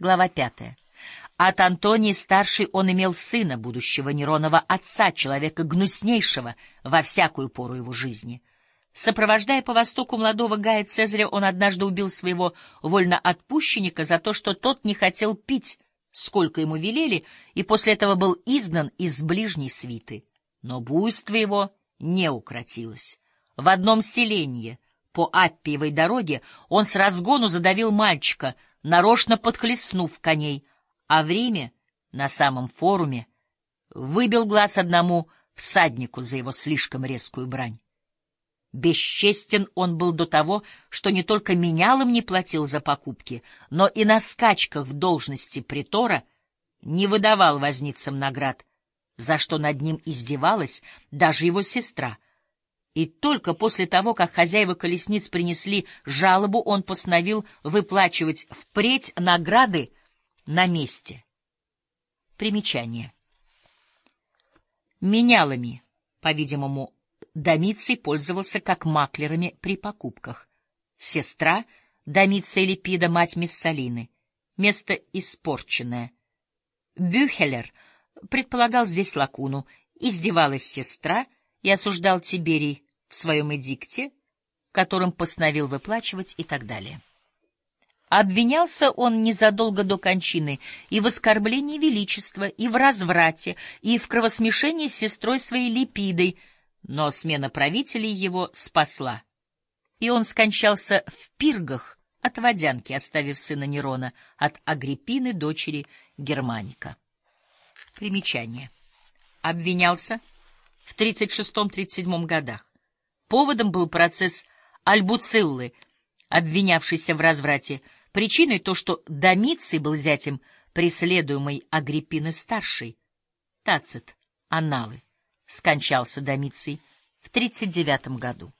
Глава пятая. От Антонии старший он имел сына, будущего Неронова отца, человека гнуснейшего во всякую пору его жизни. Сопровождая по востоку молодого Гая Цезаря, он однажды убил своего вольноотпущенника за то, что тот не хотел пить, сколько ему велели, и после этого был изгнан из ближней свиты. Но буйство его не укротилось. В одном селении по Аппиевой дороге он с разгону задавил мальчика, нарочно подхлестнув коней, а в Риме, на самом форуме, выбил глаз одному всаднику за его слишком резкую брань. Бесчестен он был до того, что не только менялом не платил за покупки, но и на скачках в должности притора не выдавал возницам наград, за что над ним издевалась даже его сестра. И только после того, как хозяева колесниц принесли жалобу, он постановил выплачивать впредь награды на месте. Примечание. Менялами, по-видимому, Домиций пользовался как маклерами при покупках. Сестра Домиция Липида, мать Миссалины. Место испорченное. Бюхелер предполагал здесь лакуну. Издевалась сестра и осуждал Тиберий в своем эдикте, которым постановил выплачивать и так далее. Обвинялся он незадолго до кончины и в оскорблении величества, и в разврате, и в кровосмешении с сестрой своей Липидой, но смена правителей его спасла. И он скончался в пиргах от водянки, оставив сына Нерона от Агриппины, дочери Германика. Примечание. Обвинялся в 36-37 годах. Поводом был процесс Альбуциллы, обвинявшийся в разврате, Причиной то, что Домиций был зятем преследуемой Агриппины-старшей. Тацит, Анналы. Скончался Домиций в 39 году.